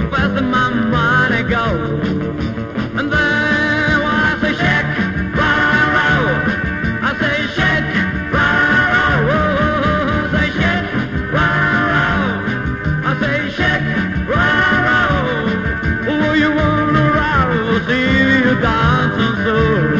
the faster my money goes. And then well, I say shake, roll, roll. I say shake, roll, roll. Oh, say shake, roll, roll. I say shake, roll, roll. Oh, you wanna roll, see you dancing so.